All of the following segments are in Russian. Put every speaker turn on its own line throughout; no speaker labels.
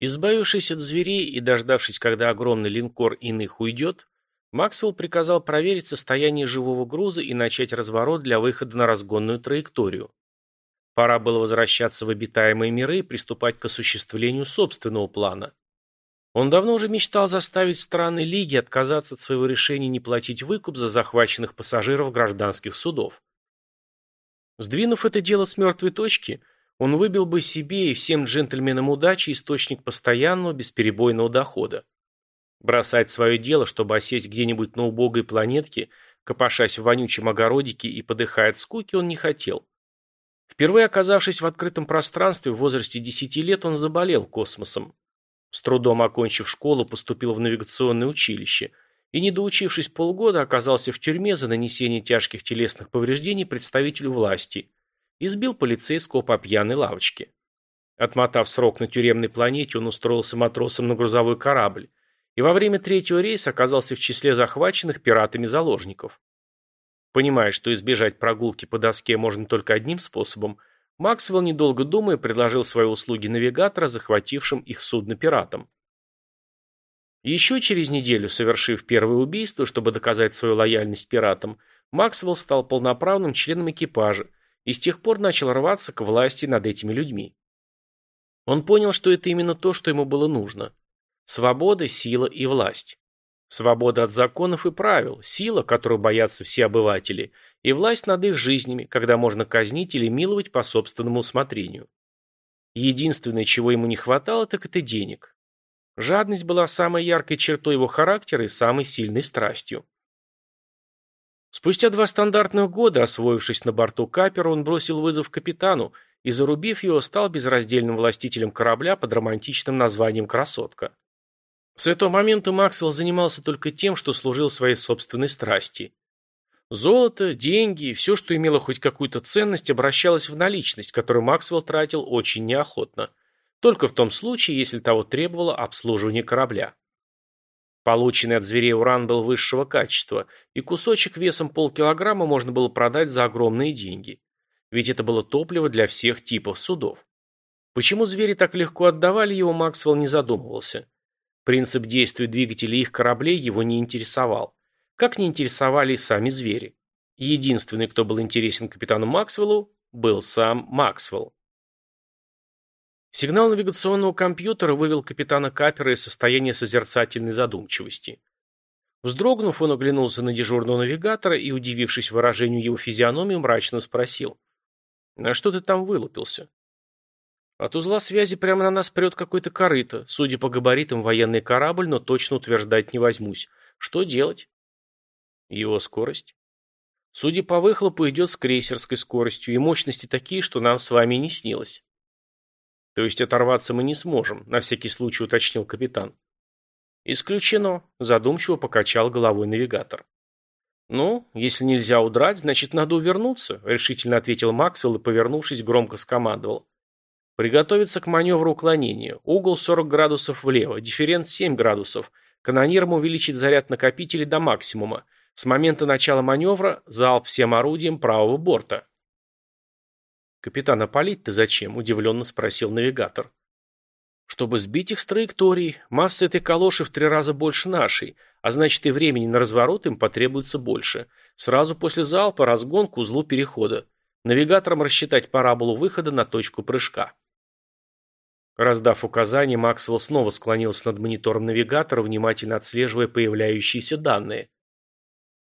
Избавившись от зверей и дождавшись, когда огромный линкор иных уйдет, Максвелл приказал проверить состояние живого груза и начать разворот для выхода на разгонную траекторию. Пора было возвращаться в обитаемые миры и приступать к осуществлению собственного плана. Он давно уже мечтал заставить страны Лиги отказаться от своего решения не платить выкуп за захваченных пассажиров гражданских судов. Сдвинув это дело с мертвой точки, он выбил бы себе и всем джентльменам удачи источник постоянного бесперебойного дохода. Бросать свое дело, чтобы осесть где-нибудь на убогой планетке, копошась в вонючем огородике и подыхая от скуки, он не хотел. Впервые оказавшись в открытом пространстве, в возрасте 10 лет он заболел космосом. С трудом окончив школу, поступил в навигационное училище и, не доучившись полгода, оказался в тюрьме за нанесение тяжких телесных повреждений представителю власти. Избил полицейского по пьяной лавочке. Отмотав срок на тюремной планете, он устроился матросом на грузовой корабль и во время третьего рейса оказался в числе захваченных пиратами заложников. Понимая, что избежать прогулки по доске можно только одним способом, Максвелл, недолго думая, предложил свои услуги навигатора, захватившим их судно пиратам. Еще через неделю, совершив первое убийство, чтобы доказать свою лояльность пиратам, Максвелл стал полноправным членом экипажа и с тех пор начал рваться к власти над этими людьми. Он понял, что это именно то, что ему было нужно. Свобода, сила и власть. Свобода от законов и правил, сила, которую боятся все обыватели, и власть над их жизнями, когда можно казнить или миловать по собственному усмотрению. Единственное, чего ему не хватало, так это денег. Жадность была самой яркой чертой его характера и самой сильной страстью. Спустя два стандартных года, освоившись на борту капера, он бросил вызов капитану и, зарубив его, стал безраздельным властителем корабля под романтичным названием «Красотка». С этого момента Максвелл занимался только тем, что служил своей собственной страсти. Золото, деньги, все, что имело хоть какую-то ценность, обращалось в наличность, которую Максвелл тратил очень неохотно. Только в том случае, если того требовало обслуживание корабля. Полученный от зверей уран был высшего качества, и кусочек весом полкилограмма можно было продать за огромные деньги. Ведь это было топливо для всех типов судов. Почему звери так легко отдавали его, Максвелл не задумывался. Принцип действия двигателей их кораблей его не интересовал. Как не интересовали и сами звери. Единственный, кто был интересен капитану Максвеллу, был сам Максвелл. Сигнал навигационного компьютера вывел капитана Капера из состояния созерцательной задумчивости. Вздрогнув, он оглянулся на дежурного навигатора и, удивившись выражению его физиономии, мрачно спросил. «На что ты там вылупился?» От узла связи прямо на нас прет какой-то корыто. Судя по габаритам, военный корабль, но точно утверждать не возьмусь. Что делать? Его скорость? Судя по выхлопу, идет с крейсерской скоростью, и мощности такие, что нам с вами не снилось. То есть оторваться мы не сможем, на всякий случай уточнил капитан. Исключено, задумчиво покачал головой навигатор. «Ну, если нельзя удрать, значит, надо увернуться», — решительно ответил Максвелл и, повернувшись, громко скомандовал. Приготовиться к маневру уклонения. Угол 40 градусов влево, дифферент 7 градусов. Канониром увеличить заряд накопителей до максимума. С момента начала маневра залп всем орудием правого борта. «Капитан, а палить-то зачем?» – удивленно спросил навигатор. «Чтобы сбить их с траектории. Масса этой калоши в три раза больше нашей, а значит и времени на разворот им потребуется больше. Сразу после залпа разгон к узлу перехода. Навигатором рассчитать параболу выхода на точку прыжка». Раздав указание, Максвелл снова склонился над монитором навигатора, внимательно отслеживая появляющиеся данные.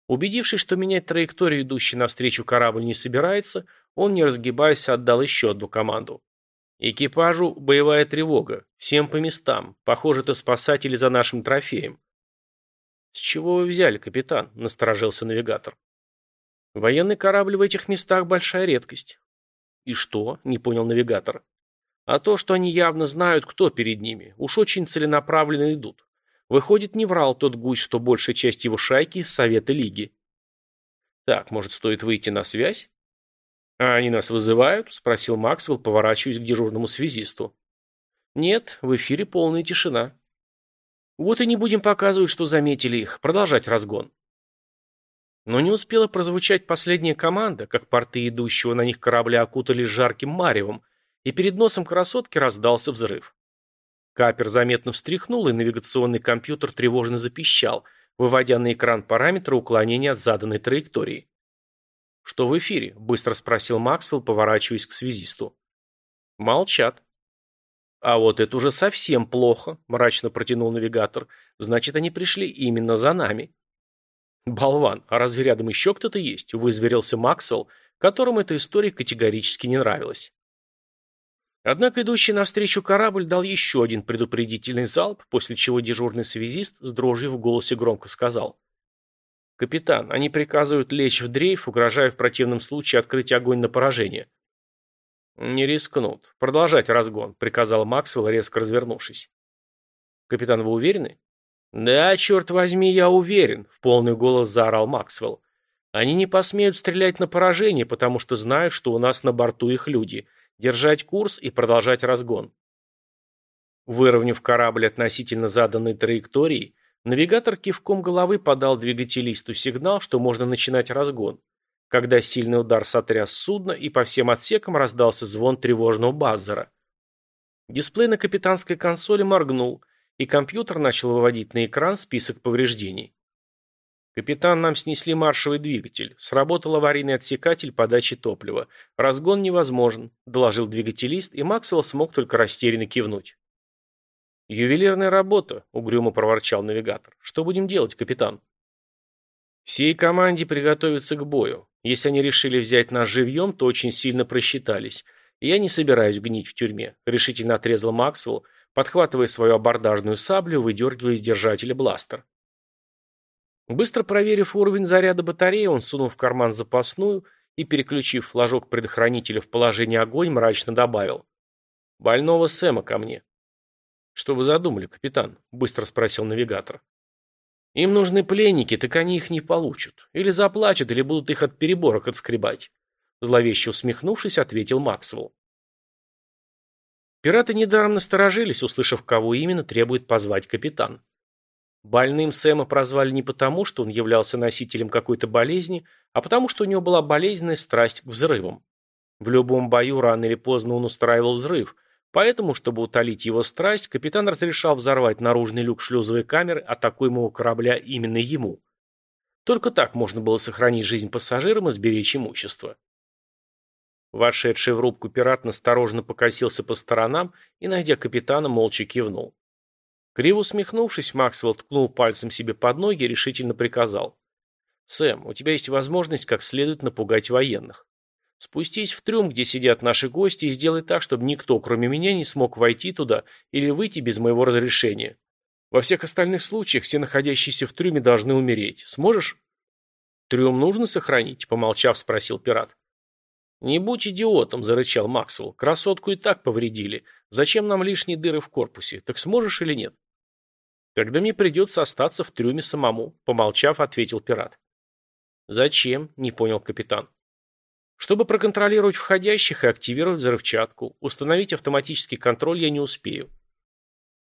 Убедившись, что менять траекторию, идущий навстречу корабль, не собирается, он, не разгибаясь, отдал еще одну команду. «Экипажу боевая тревога. Всем по местам. Похоже, это спасатели за нашим трофеем». «С чего вы взяли, капитан?» – насторожился навигатор. «Военный корабль в этих местах – большая редкость». «И что?» – не понял навигатор. А то, что они явно знают, кто перед ними, уж очень целенаправленно идут. Выходит, не врал тот гусь, что большая часть его шайки из Совета Лиги. Так, может, стоит выйти на связь? А они нас вызывают? Спросил Максвелл, поворачиваясь к дежурному связисту. Нет, в эфире полная тишина. Вот и не будем показывать, что заметили их. Продолжать разгон. Но не успела прозвучать последняя команда, как порты идущего на них корабля окутались жарким маревом, и перед носом красотки раздался взрыв. Капер заметно встряхнул, и навигационный компьютер тревожно запищал, выводя на экран параметры уклонения от заданной траектории. «Что в эфире?» – быстро спросил Максвелл, поворачиваясь к связисту. «Молчат». «А вот это уже совсем плохо», – мрачно протянул навигатор. «Значит, они пришли именно за нами». «Болван, а разве рядом еще кто-то есть?» – вызверился Максвелл, которому эта история категорически не нравилась. Однако идущий навстречу корабль дал еще один предупредительный залп, после чего дежурный связист с дрожью в голосе громко сказал. «Капитан, они приказывают лечь в дрейф, угрожая в противном случае открыть огонь на поражение». «Не рискнут. Продолжать разгон», — приказал Максвелл, резко развернувшись. «Капитан, вы уверены?» «Да, черт возьми, я уверен», — в полный голос заорал Максвелл. «Они не посмеют стрелять на поражение, потому что знают, что у нас на борту их люди. Держать курс и продолжать разгон». Выровняв корабль относительно заданной траектории, навигатор кивком головы подал двигателисту сигнал, что можно начинать разгон когда сильный удар сотряс судно и по всем отсекам раздался звон тревожного баззера. Дисплей на капитанской консоли моргнул, и компьютер начал выводить на экран список повреждений. «Капитан, нам снесли маршевый двигатель. Сработал аварийный отсекатель подачи топлива. Разгон невозможен», – доложил двигателист, и Максвелл смог только растерянно кивнуть. «Ювелирная работа», – угрюмо проворчал навигатор. «Что будем делать, капитан?» Всей команде приготовиться к бою. Если они решили взять нас живьем, то очень сильно просчитались. я не собираюсь гнить в тюрьме, решительно отрезал Максвелл, подхватывая свою абордажную саблю, выдергивая из держателя бластер. Быстро проверив уровень заряда батареи, он сунул в карман запасную и, переключив флажок предохранителя в положение огонь, мрачно добавил. «Больного Сэма ко мне». «Что вы задумали, капитан?» – быстро спросил навигатор. Им нужны пленники, так они их не получат. Или заплачут, или будут их от переборок отскребать. Зловеще усмехнувшись, ответил Максвелл. Пираты недаром насторожились, услышав, кого именно требует позвать капитан. Больным Сэма прозвали не потому, что он являлся носителем какой-то болезни, а потому, что у него была болезненная страсть к взрывам. В любом бою рано или поздно он устраивал взрыв, Поэтому, чтобы утолить его страсть, капитан разрешал взорвать наружный люк шлюзовой камеры атакуемого корабля именно ему. Только так можно было сохранить жизнь пассажирам и сберечь имущество. Вошедший в рубку пират настороженно покосился по сторонам и, найдя капитана, молча кивнул. Криво усмехнувшись, Максвелл ткнул пальцем себе под ноги и решительно приказал. «Сэм, у тебя есть возможность как следует напугать военных. Спустись в трюм, где сидят наши гости, и сделай так, чтобы никто, кроме меня, не смог войти туда или выйти без моего разрешения. Во всех остальных случаях все находящиеся в трюме должны умереть. Сможешь? Трюм нужно сохранить, помолчав, спросил пират. Не будь идиотом, зарычал Максвелл. Красотку и так повредили. Зачем нам лишние дыры в корпусе? Так сможешь или нет? Тогда мне придется остаться в трюме самому, помолчав, ответил пират. Зачем? Не понял капитан. Чтобы проконтролировать входящих и активировать взрывчатку, установить автоматический контроль я не успею.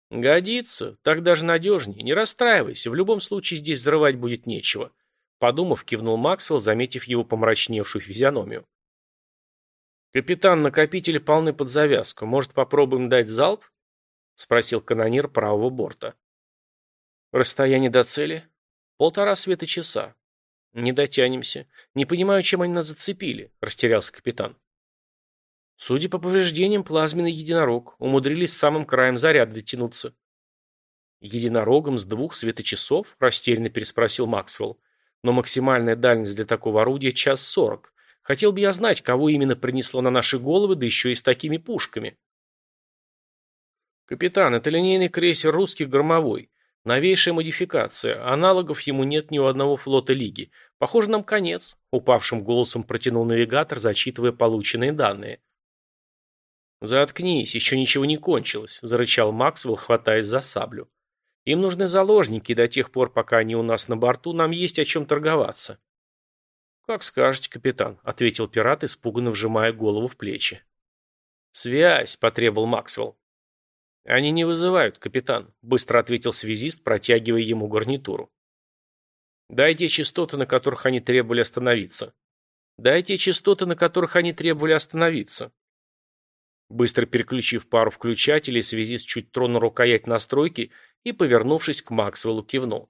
Годится, так даже надежнее. Не расстраивайся, в любом случае здесь взрывать будет нечего. Подумав, кивнул Максвелл, заметив его помрачневшую физиономию. «Капитан, накопители полны под завязку. Может, попробуем дать залп?» — спросил канонир правого борта. «Расстояние до цели?» «Полтора света часа. «Не дотянемся. Не понимаю, чем они нас зацепили», – растерялся капитан. Судя по повреждениям, плазменный единорог. Умудрились самым краем заряда дотянуться. «Единорогом с двух светочасов?» – растерянно переспросил Максвелл. «Но максимальная дальность для такого орудия – час сорок. Хотел бы я знать, кого именно принесло на наши головы, да еще и с такими пушками». «Капитан, это линейный крейсер «Русский громовой». Новейшая модификация. Аналогов ему нет ни у одного флота Лиги. Похоже, нам конец. Упавшим голосом протянул навигатор, зачитывая полученные данные. «Заткнись, еще ничего не кончилось», – зарычал Максвелл, хватаясь за саблю. «Им нужны заложники, до тех пор, пока они у нас на борту, нам есть о чем торговаться». «Как скажете, капитан», – ответил пират, испуганно вжимая голову в плечи. «Связь», – потребовал Максвелл. «Они не вызывают, капитан», – быстро ответил связист, протягивая ему гарнитуру. «Дайте частоты, на которых они требовали остановиться». «Дайте частоты, на которых они требовали остановиться». Быстро переключив пару включателей, связист чуть тронул рукоять настройки и, повернувшись к Максвеллу, кивнул.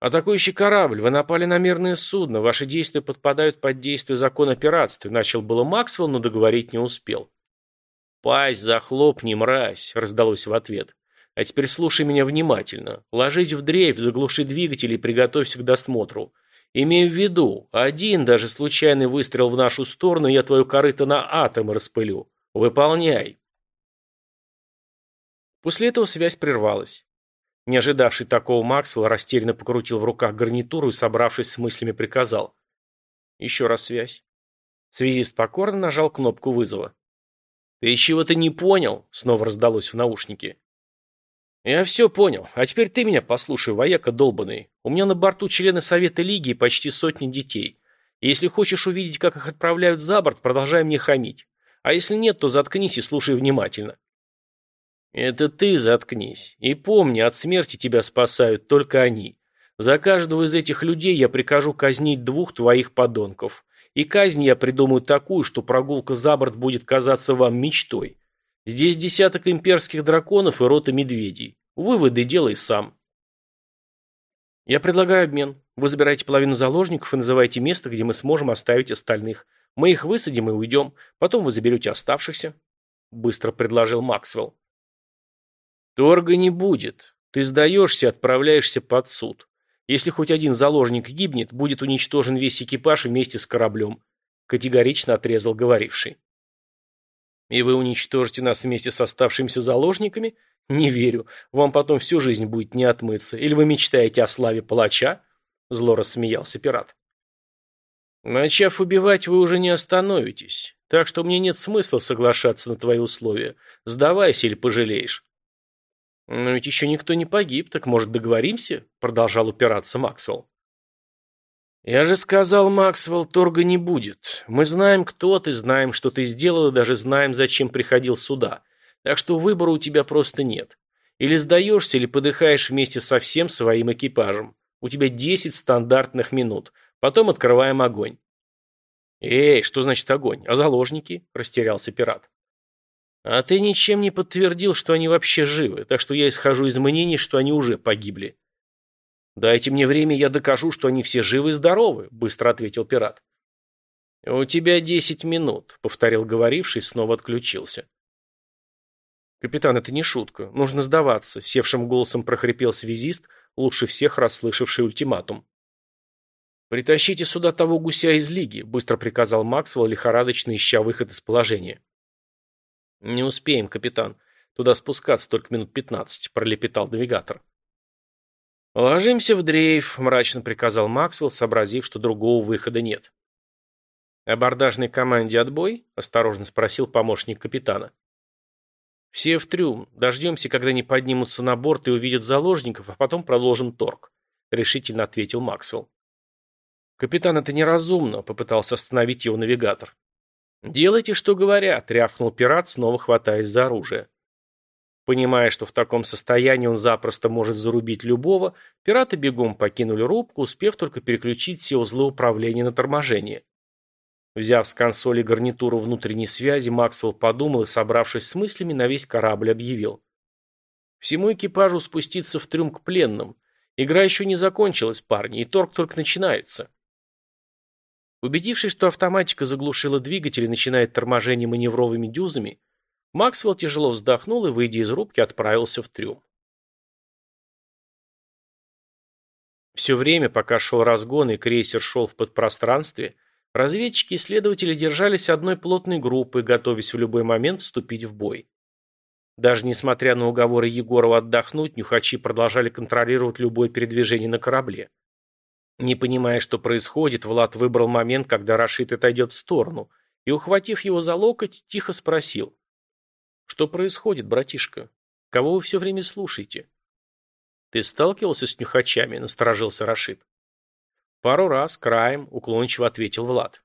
«Атакующий корабль, вы напали на мирное судно, ваши действия подпадают под действие закона пиратства», начал было Максвелл, но договорить не успел. «Пасть захлопни, мразь!» — раздалось в ответ. «А теперь слушай меня внимательно. Ложись в дрейф, заглуши двигатель и приготовься к досмотру. Имею в виду, один даже случайный выстрел в нашу сторону, я твою корыто на атомы распылю. Выполняй. После этого связь прервалась. Не ожидавший такого Максвелл растерянно покрутил в руках гарнитуру и, собравшись с мыслями, приказал. Еще раз связь. Связист покорно нажал кнопку вызова. «Ты чего-то не понял?» — снова раздалось в наушнике. «Я все понял. А теперь ты меня послушай, вояка долбанный. У меня на борту члены Совета Лиги и почти сотни детей. Если хочешь увидеть, как их отправляют за борт, продолжай мне хамить. А если нет, то заткнись и слушай внимательно. Это ты заткнись. И помни, от смерти тебя спасают только они. За каждого из этих людей я прикажу казнить двух твоих подонков. И казнь я придумаю такую, что прогулка за борт будет казаться вам мечтой. Здесь десяток имперских драконов и рота медведей. Выводы делай сам. Я предлагаю обмен. Вы забираете половину заложников и называете место, где мы сможем оставить остальных. Мы их высадим и уйдем. Потом вы заберете оставшихся. Быстро предложил Максвелл. Торга не будет. Ты сдаешься и отправляешься под суд. Если хоть один заложник гибнет, будет уничтожен весь экипаж вместе с кораблем. Категорично отрезал говоривший. И вы уничтожите нас вместе с оставшимися заложниками? Не верю. Вам потом всю жизнь будет не отмыться. Или вы мечтаете о славе палача? Зло рассмеялся пират. Начав убивать, вы уже не остановитесь. Так что мне нет смысла соглашаться на твои условия. Сдавайся или пожалеешь. Но ведь еще никто не погиб, так может договоримся? Продолжал упираться Максвелл. Я же сказал, Максвелл, торга не будет. Мы знаем, кто ты, знаем, что ты сделал, и даже знаем, зачем приходил сюда. Так что выбора у тебя просто нет. Или сдаешься, или подыхаешь вместе со всем своим экипажем. У тебя 10 стандартных минут. Потом открываем огонь. «Эй, что значит огонь? А заложники?» – растерялся пират. «А ты ничем не подтвердил, что они вообще живы, так что я исхожу из мнений, что они уже погибли». «Дайте мне время, я докажу, что они все живы и здоровы», – быстро ответил пират. «У тебя десять минут», – повторил говоривший, снова отключился. «Капитан, это не шутка. Нужно сдаваться», – севшим голосом прохрипел связист, лучше всех расслышавший ультиматум. «Притащите сюда того гуся из лиги», – быстро приказал Максвелл, лихорадочно ища выход из положения. «Не успеем, капитан. Туда спускаться только минут пятнадцать», – пролепетал навигатор. «Ложимся в дрейф», – мрачно приказал Максвелл, сообразив, что другого выхода нет. «Абордажной команде отбой?» – осторожно спросил помощник капитана. «Все в трюм. Дождемся, когда они поднимутся на борт и увидят заложников, а потом продолжим торг», – решительно ответил Максвелл. «Капитан, это неразумно», — попытался остановить его навигатор. «Делайте, что говорят», — рявкнул пират, снова хватаясь за оружие. Понимая, что в таком состоянии он запросто может зарубить любого, пираты бегом покинули рубку, успев только переключить все узлы управления на торможение. Взяв с консоли гарнитуру внутренней связи, Максвелл подумал и, собравшись с мыслями, на весь корабль объявил. Всему экипажу спуститься в трюм к пленным. Игра еще не закончилась, парни, и торг только начинается. Убедившись, что автоматика заглушила двигатель и начинает торможение маневровыми дюзами, Максвелл тяжело вздохнул и, выйдя из рубки, отправился в трюм. Все время, пока шел разгон и крейсер шел в подпространстве, разведчики и следователи держались одной плотной группы, готовясь в любой момент вступить в бой. Даже несмотря на уговоры Егорова отдохнуть, нюхачи продолжали контролировать любое передвижение на корабле. Не понимая, что происходит, Влад выбрал момент, когда Рашид отойдет в сторону, и, ухватив его за локоть, тихо спросил. «Что происходит, братишка? Кого вы все время слушаете?» «Ты сталкивался с нюхачами?» – насторожился Рашид. «Пару раз, краем», – уклончиво ответил Влад.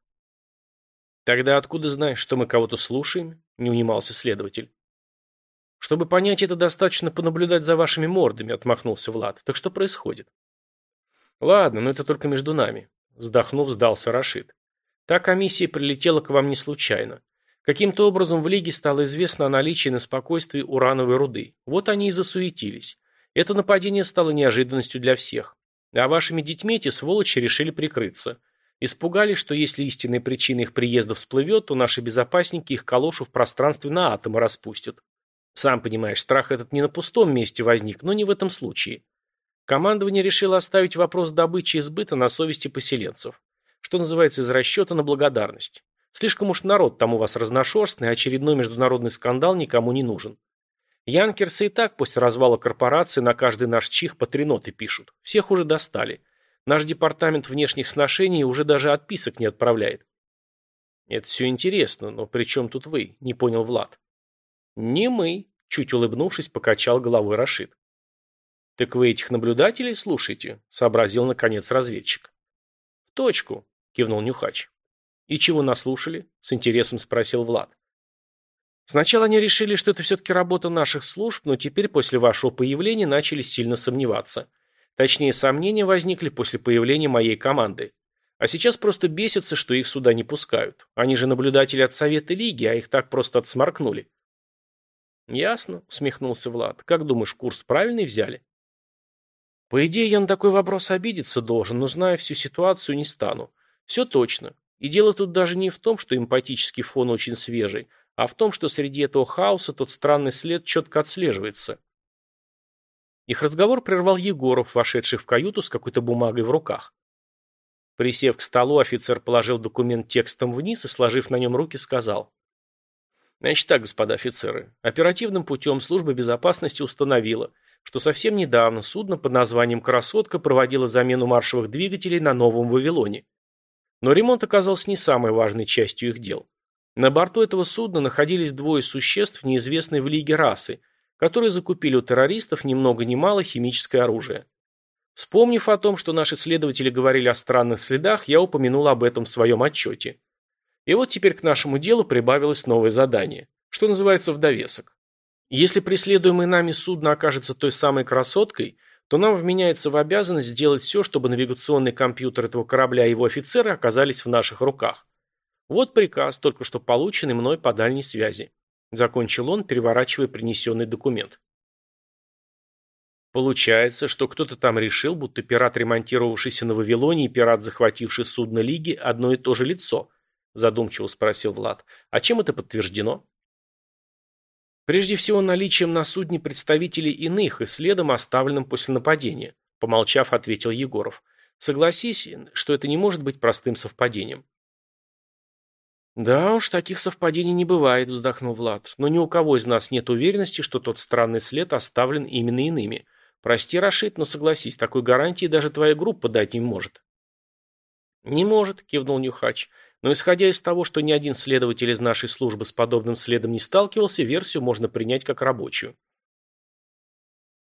«Тогда откуда знаешь, что мы кого-то слушаем?» – не унимался следователь. «Чтобы понять это, достаточно понаблюдать за вашими мордами», – отмахнулся Влад. «Так что происходит?» Ладно, но это только между нами. Вздохнув, сдался Рашид. Та комиссия прилетела к вам не случайно. Каким-то образом в Лиге стало известно о наличии на спокойствии урановой руды. Вот они и засуетились. Это нападение стало неожиданностью для всех. А вашими детьми эти сволочи решили прикрыться. Испугались, что если истинная причина их приезда всплывет, то наши безопасники их калошу в пространстве на атомы распустят. Сам понимаешь, страх этот не на пустом месте возник, но не в этом случае. Командование решило оставить вопрос добычи и сбыта на совести поселенцев. Что называется, из расчета на благодарность. Слишком уж народ там у вас разношерстный, очередной международный скандал никому не нужен. Янкерсы и так после развала корпорации на каждый наш чих по три ноты пишут. Всех уже достали. Наш департамент внешних сношений уже даже отписок не отправляет. Это все интересно, но при чем тут вы? Не понял Влад. Не мы, чуть улыбнувшись, покачал головой Рашид. Так вы этих наблюдателей слушаете? Сообразил наконец разведчик. В точку, кивнул Нюхач. «И чего наслушали?» – с интересом спросил Влад. Сначала они решили, что это все-таки работа наших служб, но теперь после вашего появления начали сильно сомневаться. Точнее, сомнения возникли после появления моей команды. А сейчас просто бесятся, что их сюда не пускают. Они же наблюдатели от Совета Лиги, а их так просто отсморкнули. Ясно, усмехнулся Влад. Как думаешь, курс правильный взяли? По идее, я на такой вопрос обидеться должен, но зная всю ситуацию, не стану. Все точно. И дело тут даже не в том, что эмпатический фон очень свежий, а в том, что среди этого хаоса тот странный след четко отслеживается. Их разговор прервал Егоров, вошедший в каюту с какой-то бумагой в руках. Присев к столу, офицер положил документ текстом вниз и, сложив на нем руки, сказал. Значит так, господа офицеры, оперативным путем служба безопасности установила, что совсем недавно судно под названием «Красотка» проводило замену маршевых двигателей на Новом Вавилоне. Но ремонт оказался не самой важной частью их дел. На борту этого судна находились двое существ, неизвестной в Лиге расы, которые закупили у террористов ни много ни мало химическое оружие. Вспомнив о том, что наши следователи говорили о странных следах, я упомянул об этом в своем отчете. И вот теперь к нашему делу прибавилось новое задание, что называется в довесок. Если преследуемое нами судно окажется той самой красоткой – то нам вменяется в обязанность сделать все, чтобы навигационный компьютер этого корабля и его офицеры оказались в наших руках. Вот приказ, только что полученный мной по дальней связи. Закончил он, переворачивая принесенный документ. Получается, что кто-то там решил, будто пират, ремонтировавшийся на Вавилоне, и пират, захвативший судно Лиги, одно и то же лицо, задумчиво спросил Влад. А чем это подтверждено? Прежде всего наличием на судне представителей иных и следом оставленным после нападения, помолчав, ответил Егоров. Согласись, что это не может быть простым совпадением. «Да уж, таких совпадений не бывает», – вздохнул Влад. «Но ни у кого из нас нет уверенности, что тот странный след оставлен именно иными. Прости, Рашид, но согласись, такой гарантии даже твоя группа дать не может». «Не может», – кивнул Нюхач. Но исходя из того, что ни один следователь из нашей службы с подобным следом не сталкивался, версию можно принять как рабочую.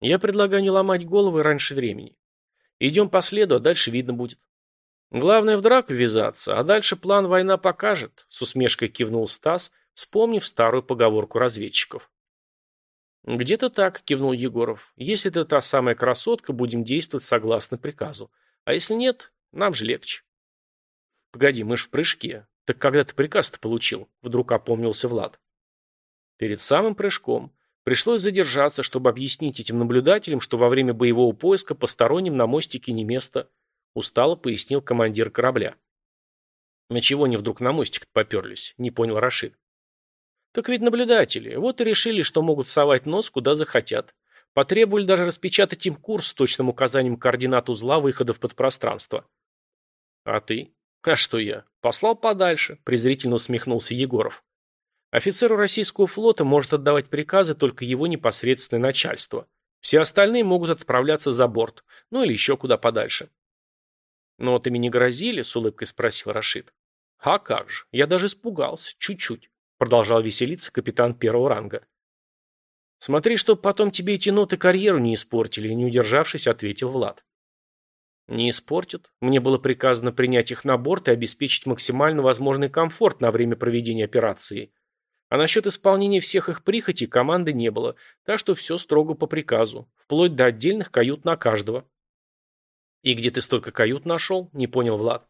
Я предлагаю не ломать головы раньше времени. Идем по следу, а дальше видно будет. Главное в драку ввязаться, а дальше план война покажет, с усмешкой кивнул Стас, вспомнив старую поговорку разведчиков. «Где-то так», — кивнул Егоров. «Если это та самая красотка, будем действовать согласно приказу. А если нет, нам же легче». «Погоди, мы ж в прыжке. Так когда ты приказ-то получил?» Вдруг опомнился Влад. Перед самым прыжком. Пришлось задержаться, чтобы объяснить этим наблюдателям, что во время боевого поиска посторонним на мостике не место. Устало пояснил командир корабля. На чего они вдруг на мостик поперлись? Не понял Рашид. Так ведь наблюдатели. Вот и решили, что могут совать нос куда захотят. Потребовали даже распечатать им курс с точным указанием координат узла выхода в подпространство. А ты? «А что я? Послал подальше», – презрительно усмехнулся Егоров. «Офицеру российского флота может отдавать приказы только его непосредственное начальство. Все остальные могут отправляться за борт, ну или еще куда подальше». «Но вот ими не грозили?» – с улыбкой спросил Рашид. «А как же, я даже испугался, чуть-чуть», – продолжал веселиться капитан первого ранга. «Смотри, чтоб потом тебе эти ноты карьеру не испортили», – не удержавшись, ответил Влад. Не испортят. Мне было приказано принять их на борт и обеспечить максимально возможный комфорт на время проведения операции. А насчет исполнения всех их прихотей команды не было, так что все строго по приказу, вплоть до отдельных кают на каждого. «И где ты столько кают нашел?» – не понял Влад.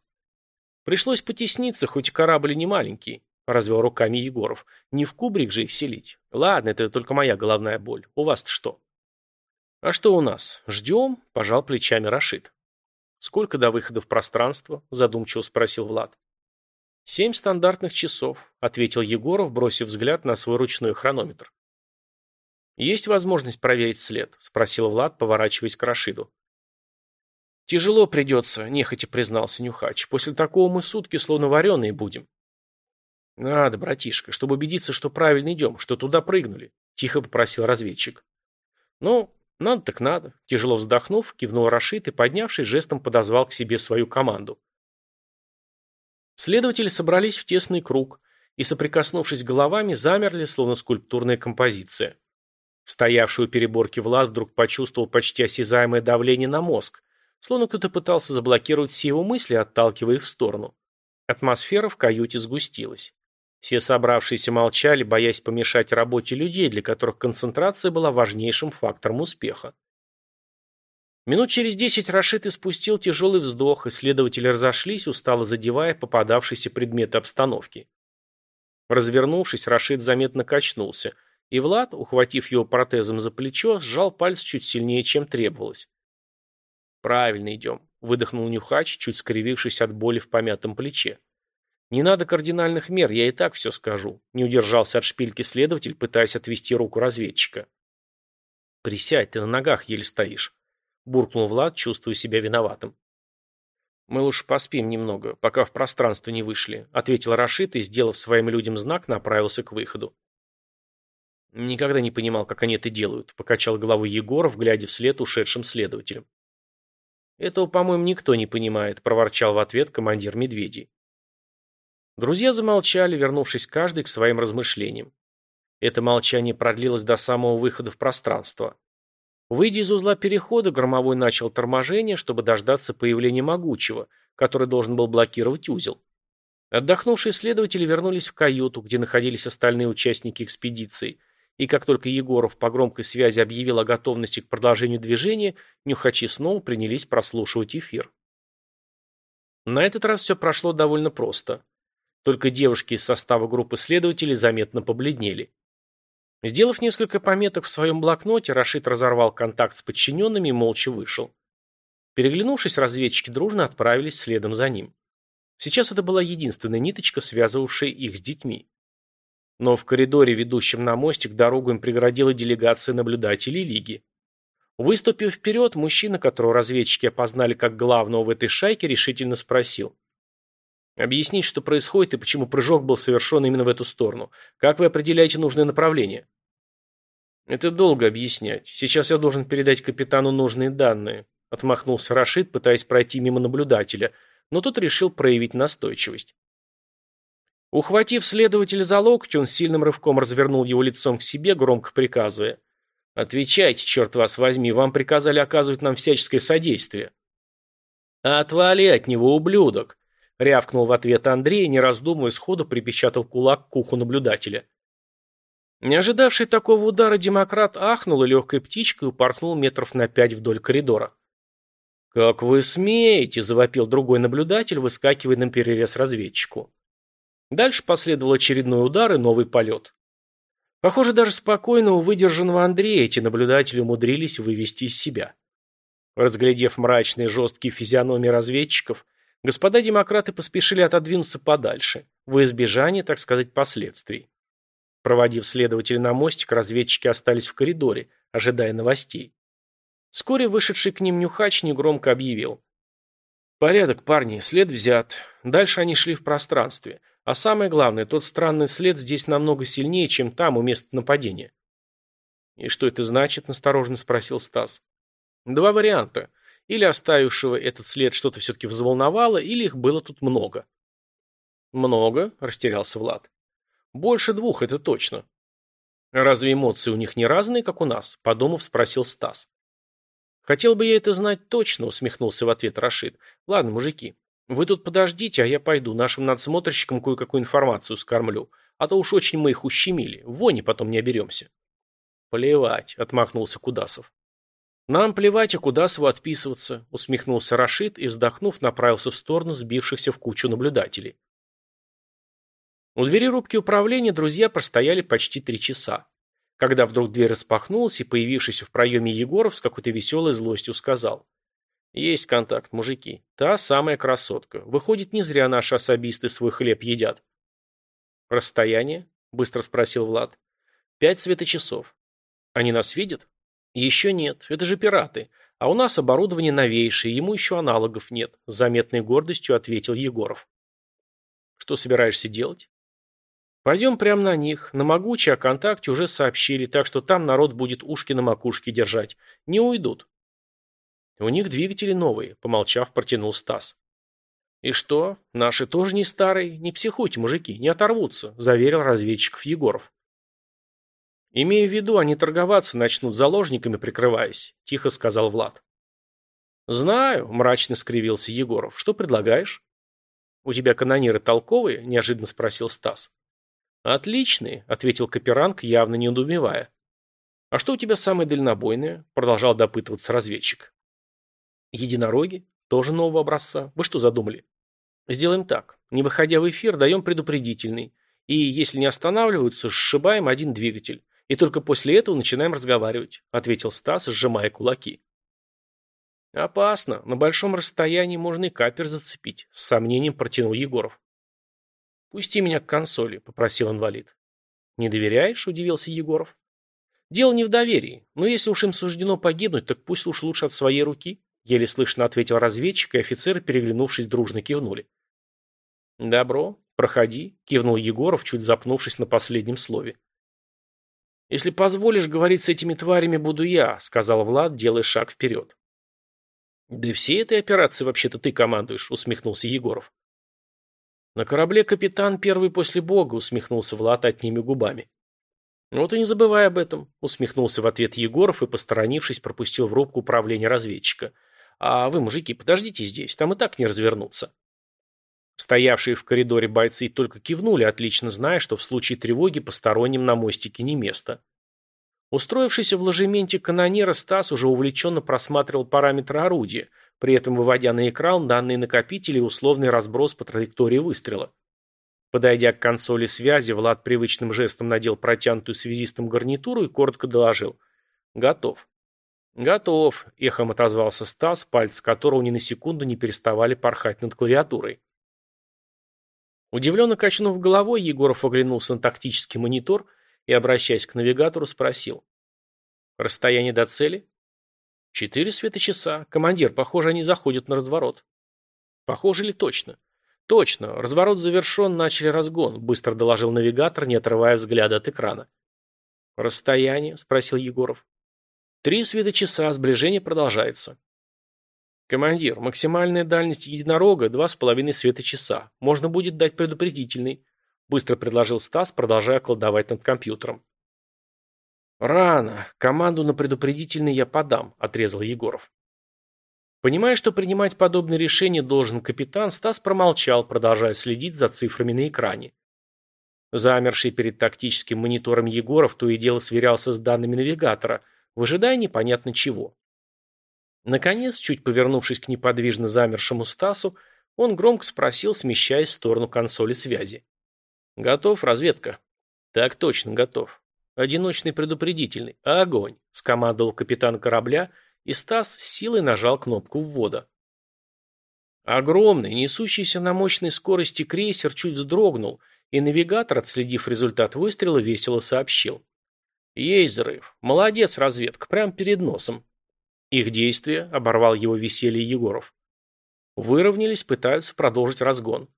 «Пришлось потесниться, хоть корабль и не маленький», – развел руками Егоров. Не в кубрик же их селить. Ладно, это только моя головная боль. У вас-то что? А что у нас? Ждем? Пожал плечами Рашид. Сколько до выхода в пространство? Задумчиво спросил Влад. Семь стандартных часов, ответил Егоров, бросив взгляд на свой ручной хронометр. Есть возможность проверить след? Спросил Влад, поворачиваясь к Рашиду. «Тяжело придется», — нехотя признался Нюхач. «После такого мы сутки словно вареные будем». «Надо, братишка, чтобы убедиться, что правильно идем, что туда прыгнули», — тихо попросил разведчик. «Ну, надо так надо», — тяжело вздохнув, кивнул Рашид и, поднявшись, жестом подозвал к себе свою команду. Следователи собрались в тесный круг и, соприкоснувшись головами, замерли, словно скульптурная композиция. Стоявший у переборки Влад вдруг почувствовал почти осязаемое давление на мозг, Словно кто-то пытался заблокировать все его мысли, отталкивая их в сторону. Атмосфера в каюте сгустилась. Все собравшиеся молчали, боясь помешать работе людей, для которых концентрация была важнейшим фактором успеха. Минут через десять Рашид испустил тяжелый вздох, исследователи разошлись, устало задевая попадавшиеся предметы обстановки. Развернувшись, Рашид заметно качнулся, и Влад, ухватив его протезом за плечо, сжал палец чуть сильнее, чем требовалось. «Правильно идем», — выдохнул Нюхач, чуть скривившись от боли в помятом плече. «Не надо кардинальных мер, я и так все скажу», — не удержался от шпильки следователь, пытаясь отвести руку разведчика. «Присядь, ты на ногах еле стоишь», — буркнул Влад, чувствуя себя виноватым. «Мы лучше поспим немного, пока в пространство не вышли», — ответил Рашид и, сделав своим людям знак, направился к выходу. «Никогда не понимал, как они это делают», — покачал головой Егоров, глядя вслед ушедшим следователям. «Этого, по-моему, никто не понимает», – проворчал в ответ командир медведей. Друзья замолчали, вернувшись каждый к своим размышлениям. Это молчание продлилось до самого выхода в пространство. Выйдя из узла перехода, Громовой начал торможение, чтобы дождаться появления Могучего, который должен был блокировать узел. Отдохнувшие следователи вернулись в каюту, где находились остальные участники экспедиции – и как только Егоров по громкой связи объявил о готовности к продолжению движения, нюхачи снова принялись прослушивать эфир. На этот раз все прошло довольно просто. Только девушки из состава группы следователей заметно побледнели. Сделав несколько пометок в своем блокноте, Рашид разорвал контакт с подчиненными и молча вышел. Переглянувшись, разведчики дружно отправились следом за ним. Сейчас это была единственная ниточка, связывавшая их с детьми. Но в коридоре, ведущем на мостик, дорогу им преградила делегация наблюдателей Лиги. Выступив вперед, мужчина, которого разведчики опознали как главного в этой шайке, решительно спросил. «Объяснить, что происходит и почему прыжок был совершен именно в эту сторону. Как вы определяете нужное направление?» «Это долго объяснять. Сейчас я должен передать капитану нужные данные», отмахнулся Рашид, пытаясь пройти мимо наблюдателя, но тот решил проявить настойчивость. Ухватив следователя за локоть, он сильным рывком развернул его лицом к себе, громко приказывая. «Отвечайте, черт вас возьми, вам приказали оказывать нам всяческое содействие». «Отвали от него, ублюдок!» — рявкнул в ответ Андрей, не раздумывая, сходу припечатал кулак к уху наблюдателя. Не ожидавший такого удара демократ ахнул и легкой птичкой упорхнул метров на пять вдоль коридора. «Как вы смеете!» – завопил другой наблюдатель, выскакивая на перерез разведчику. Дальше последовал очередной удар и новый полет. Похоже, даже спокойного, выдержанного Андрея эти наблюдатели умудрились вывести из себя. Разглядев мрачные жесткие физиономии разведчиков, господа демократы поспешили отодвинуться подальше, в избежание, так сказать, последствий. Проводив следователя на мостик, разведчики остались в коридоре, ожидая новостей. Вскоре вышедший к ним нюхач негромко объявил. «Порядок, парни, след взят. Дальше они шли в пространстве. А самое главное, тот странный след здесь намного сильнее, чем там, у места нападения. «И что это значит?» – настороженно спросил Стас. «Два варианта. Или оставившего этот след что-то все-таки взволновало, или их было тут много». «Много?» – растерялся Влад. «Больше двух, это точно». «Разве эмоции у них не разные, как у нас?» – подумав, спросил Стас. «Хотел бы я это знать точно», – усмехнулся в ответ Рашид. «Ладно, мужики, вы тут подождите, а я пойду, нашим надсмотрщикам кое-какую информацию скормлю. А то уж очень мы их ущемили. Вони потом не оберемся. Плевать, отмахнулся Кудасов. Нам плевать, а Кудасову отписываться, усмехнулся Рашид и, вздохнув, направился в сторону сбившихся в кучу наблюдателей. У двери рубки управления друзья простояли почти три часа. Когда вдруг дверь распахнулась, и появившийся в проеме Егоров с какой-то веселой злостью сказал. «Есть контакт, мужики. Та самая красотка. Выходит, не зря наши особисты свой хлеб едят». «Расстояние?» – быстро спросил Влад. «Пять светочасов. Они нас видят?» «Еще нет. Это же пираты. А у нас оборудование новейшее, ему еще аналогов нет», – с заметной гордостью ответил Егоров. «Что собираешься делать?» «Пойдем прямо на них. На могучий о контакте уже сообщили, так что там народ будет ушки на макушке держать. Не уйдут». «У них двигатели новые», – помолчав, протянул Стас. «И что? Наши тоже не старые. Не психуйте, мужики, не оторвутся», – заверил разведчиков Егоров. «Имея в виду, они торговаться начнут заложниками, прикрываясь», – тихо сказал Влад. «Знаю», – мрачно скривился Егоров. «Что предлагаешь?» «У тебя канониры толковые?» – неожиданно спросил Стас. «Отличные», – ответил Каперанг, явно не удумевая. «А что у тебя самое дальнобойное?» – продолжал допытываться разведчик. Единороги? Тоже нового образца? Вы что задумали? Сделаем так. Не выходя в эфир, даем предупредительный. И если не останавливаются, сшибаем один двигатель. И только после этого начинаем разговаривать, ответил Стас, сжимая кулаки. Опасно. На большом расстоянии можно и капер зацепить, с сомнением протянул Егоров. Пусти меня к консоли, попросил инвалид. Не доверяешь? удивился Егоров. Дело не в доверии, но если уж им суждено погибнуть, так пусть уж лучше от своей руки. Еле слышно ответил разведчик, и офицеры, переглянувшись, дружно кивнули. «Добро, проходи», – кивнул Егоров, чуть запнувшись на последнем слове. «Если позволишь говорить с этими тварями, буду я», – сказал Влад, делая шаг вперед. «Да всей этой операции вообще-то ты командуешь», – усмехнулся Егоров. «На корабле капитан первый после Бога», – усмехнулся Влад одними губами. «Вот и не забывай об этом», – усмехнулся в ответ Егоров и, посторонившись, пропустил в рубку управления разведчика – а вы, мужики, подождите здесь, там и так не развернуться. Стоявшие в коридоре бойцы только кивнули, отлично зная, что в случае тревоги посторонним на мостике не место. Устроившийся в ложементе канонера Стас уже увлеченно просматривал параметры орудия, при этом выводя на экран данные накопителя и условный разброс по траектории выстрела. Подойдя к консоли связи, Влад привычным жестом надел протянутую связистом гарнитуру и коротко доложил. «Готов». «Готов», – эхом отозвался Стас, пальцы которого ни на секунду не переставали порхать над клавиатурой. Удивленно качнув головой, Егоров оглянулся на тактический монитор и, обращаясь к навигатору, спросил. «Расстояние до цели?» «Четыре светочаса. Командир, похоже, они заходят на разворот». «Похоже ли точно?» «Точно. Разворот завершен, начали разгон», – быстро доложил навигатор, не отрывая взгляда от экрана. «Расстояние?» – спросил Егоров. Три светочаса, сближение продолжается. Командир, максимальная дальность единорога – два с половиной светочаса. Можно будет дать предупредительный. Быстро предложил Стас, продолжая колдовать над компьютером. «Рано. Команду на предупредительный я подам», – отрезал Егоров. Понимая, что принимать подобные решения должен капитан, Стас промолчал, продолжая следить за цифрами на экране. Замерший перед тактическим монитором Егоров то и дело сверялся с данными навигатора – выжидая непонятно чего. Наконец, чуть повернувшись к неподвижно замершему Стасу, он громко спросил, смещаясь в сторону консоли связи. «Готов, разведка?» «Так точно, готов. Одиночный предупредительный. Огонь!» – скомандовал капитан корабля, и Стас с силой нажал кнопку ввода. Огромный, несущийся на мощной скорости крейсер чуть вздрогнул, и навигатор, отследив результат выстрела, весело сообщил. Есть взрыв. Молодец, разведка, прямо перед носом. Их действия оборвал его веселье Егоров. Выровнялись, пытаются продолжить разгон.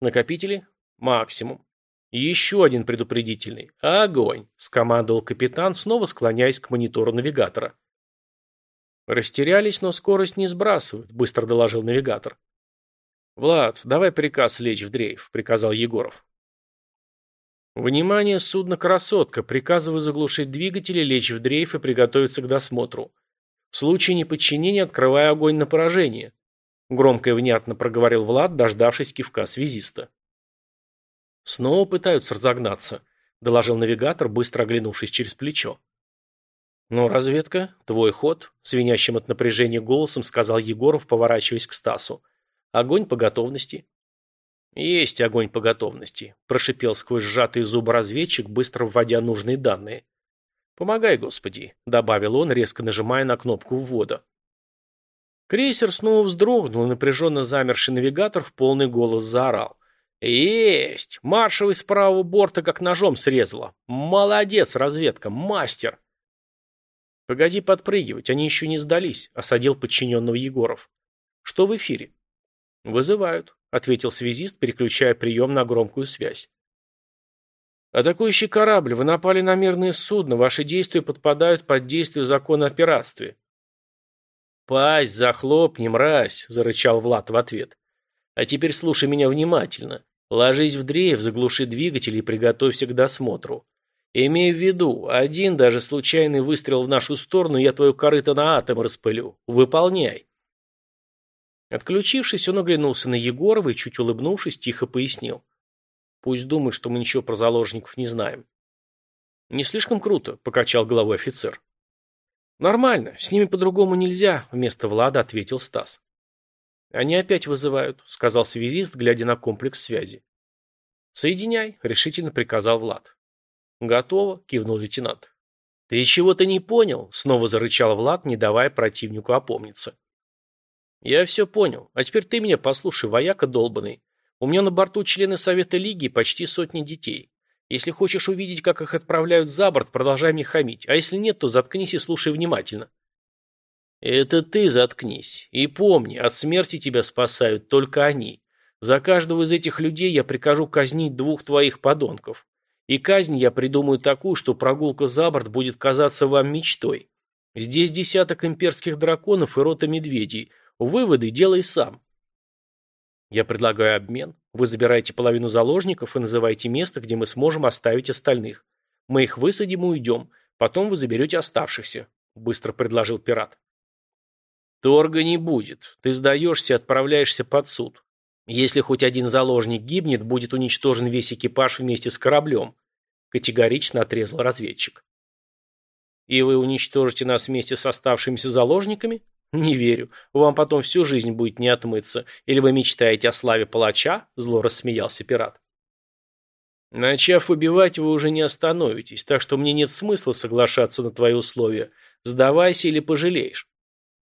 Накопители? Максимум. Еще один предупредительный. Огонь! Скомандовал капитан, снова склоняясь к монитору навигатора. Растерялись, но скорость не сбрасывают, быстро доложил навигатор. «Влад, давай приказ лечь в дрейф», — приказал Егоров. «Внимание, судно «Красотка». Приказываю заглушить двигатели, лечь в дрейф и приготовиться к досмотру. В случае неподчинения открываю огонь на поражение», — громко и внятно проговорил Влад, дождавшись кивка связиста. «Снова пытаются разогнаться», — доложил навигатор, быстро оглянувшись через плечо. «Ну, разведка, твой ход», — свинящим от напряжения голосом сказал Егоров, поворачиваясь к Стасу. «Огонь по готовности». «Есть огонь по готовности», – прошипел сквозь сжатые зубы разведчик, быстро вводя нужные данные. «Помогай, Господи», – добавил он, резко нажимая на кнопку ввода. Крейсер снова вздрогнул, напряженно замерший навигатор в полный голос заорал. «Есть! Маршевый с правого борта как ножом срезало. Молодец, разведка, мастер!» «Погоди подпрыгивать, они еще не сдались», – осадил подчиненного Егоров. «Что в эфире?» «Вызывают», — ответил связист, переключая прием на громкую связь. «Атакующий корабль, вы напали на мирное судно, ваши действия подпадают под действие закона о пиратстве». «Пасть захлопни, мразь!» — зарычал Влад в ответ. «А теперь слушай меня внимательно. Ложись в дрейф, заглуши двигатель и приготовься к досмотру. Имей в виду, один даже случайный выстрел в нашу сторону, я твою корыто на атом распылю. Выполняй». Отключившись, он оглянулся на Егорова и, чуть улыбнувшись, тихо пояснил. «Пусть думают, что мы ничего про заложников не знаем». «Не слишком круто», — покачал головой офицер. «Нормально, с ними по-другому нельзя», — вместо Влада ответил Стас. «Они опять вызывают», — сказал связист, глядя на комплекс связи. «Соединяй», — решительно приказал Влад. «Готово», — кивнул лейтенант. «Ты чего-то не понял?» — снова зарычал Влад, не давая противнику опомниться. «Я все понял. А теперь ты меня послушай, вояка долбанный. У меня на борту члены Совета Лиги почти сотни детей. Если хочешь увидеть, как их отправляют за борт, продолжай мне хамить. А если нет, то заткнись и слушай внимательно». «Это ты заткнись. И помни, от смерти тебя спасают только они. За каждого из этих людей я прикажу казнить двух твоих подонков. И казнь я придумаю такую, что прогулка за борт будет казаться вам мечтой. Здесь десяток имперских драконов и рота медведей – Выводы делай сам. Я предлагаю обмен. Вы забираете половину заложников и называете место, где мы сможем оставить остальных. Мы их высадим и уйдем. Потом вы заберете оставшихся», — быстро предложил пират. «Торга не будет. Ты сдаешься и отправляешься под суд. Если хоть один заложник гибнет, будет уничтожен весь экипаж вместе с кораблем», — категорично отрезал разведчик. «И вы уничтожите нас вместе с оставшимися заложниками?» «Не верю. Вам потом всю жизнь будет не отмыться. Или вы мечтаете о славе палача?» Зло рассмеялся пират. «Начав убивать, вы уже не остановитесь, так что мне нет смысла соглашаться на твои условия. Сдавайся или пожалеешь».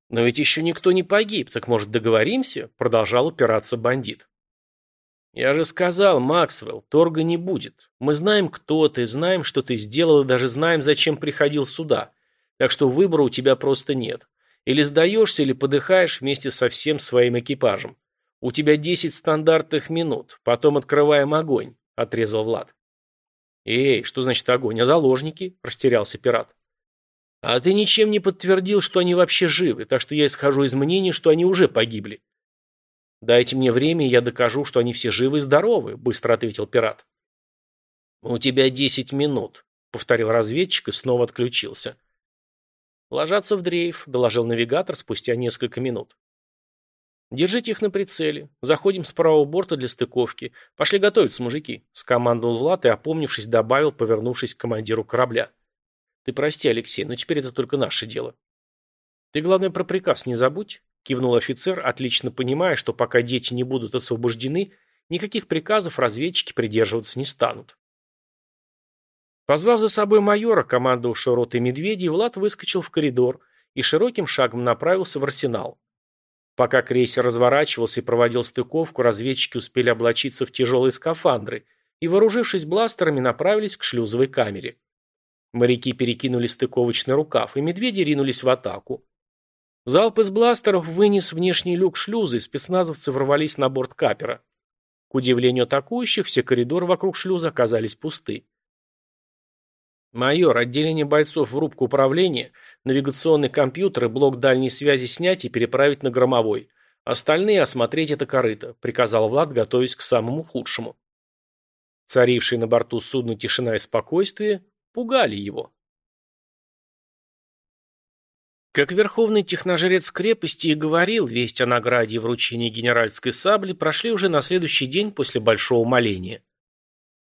«Но ведь еще никто не погиб, так, может, договоримся?» Продолжал упираться бандит. «Я же сказал, Максвелл, торга не будет. Мы знаем, кто ты, знаем, что ты сделал, и даже знаем, зачем приходил сюда. Так что выбора у тебя просто нет. Или сдаешься, или подыхаешь вместе со всем своим экипажем. У тебя десять стандартных минут, потом открываем огонь», — отрезал Влад. «Эй, что значит огонь? А заложники?» — растерялся пират. «А ты ничем не подтвердил, что они вообще живы, так что я исхожу из мнения, что они уже погибли». «Дайте мне время, и я докажу, что они все живы и здоровы», — быстро ответил пират. «У тебя десять минут», — повторил разведчик и снова отключился. «Ложатся в дрейф», — доложил навигатор спустя несколько минут. «Держите их на прицеле. Заходим с правого борта для стыковки. Пошли готовиться, мужики», — скомандовал Влад и, опомнившись, добавил, повернувшись к командиру корабля. «Ты прости, Алексей, но теперь это только наше дело». «Ты, главное, про приказ не забудь», — кивнул офицер, отлично понимая, что пока дети не будут освобождены, никаких приказов разведчики придерживаться не станут. Позвав за собой майора, командовавшего ротой медведей, Влад выскочил в коридор и широким шагом направился в арсенал. Пока крейсер разворачивался и проводил стыковку, разведчики успели облачиться в тяжелые скафандры и, вооружившись бластерами, направились к шлюзовой камере. Моряки перекинули стыковочный рукав, и медведи ринулись в атаку. Залп из бластеров вынес внешний люк шлюза, и спецназовцы ворвались на борт капера. К удивлению атакующих, все коридоры вокруг шлюза оказались пусты. «Майор, отделение бойцов в рубку управления, навигационный компьютер и блок дальней связи снять и переправить на громовой. Остальные осмотреть это корыто», — приказал Влад, готовясь к самому худшему. Царившие на борту судна тишина и спокойствие пугали его. Как верховный техножрец крепости и говорил, весть о награде и вручении генеральской сабли прошли уже на следующий день после большого моления.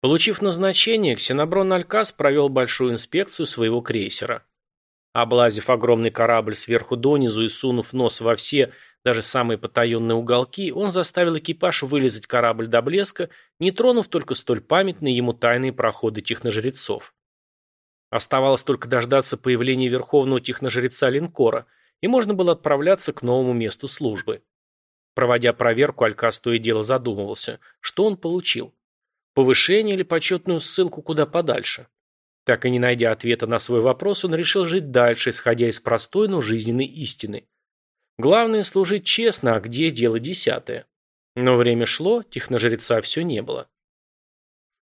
Получив назначение, Ксеноброн Алькас провел большую инспекцию своего крейсера. Облазив огромный корабль сверху донизу и сунув нос во все Даже самые потаенные уголки он заставил экипаж вылезать корабль до блеска, не тронув только столь памятные ему тайные проходы техножрецов. Оставалось только дождаться появления верховного техножреца линкора, и можно было отправляться к новому месту службы. Проводя проверку, Алькас то и дело задумывался, что он получил. Повышение или почетную ссылку куда подальше. Так и не найдя ответа на свой вопрос, он решил жить дальше, исходя из простой, но жизненной истины. Главное служить честно, а где дело десятое. Но время шло, техножреца все не было.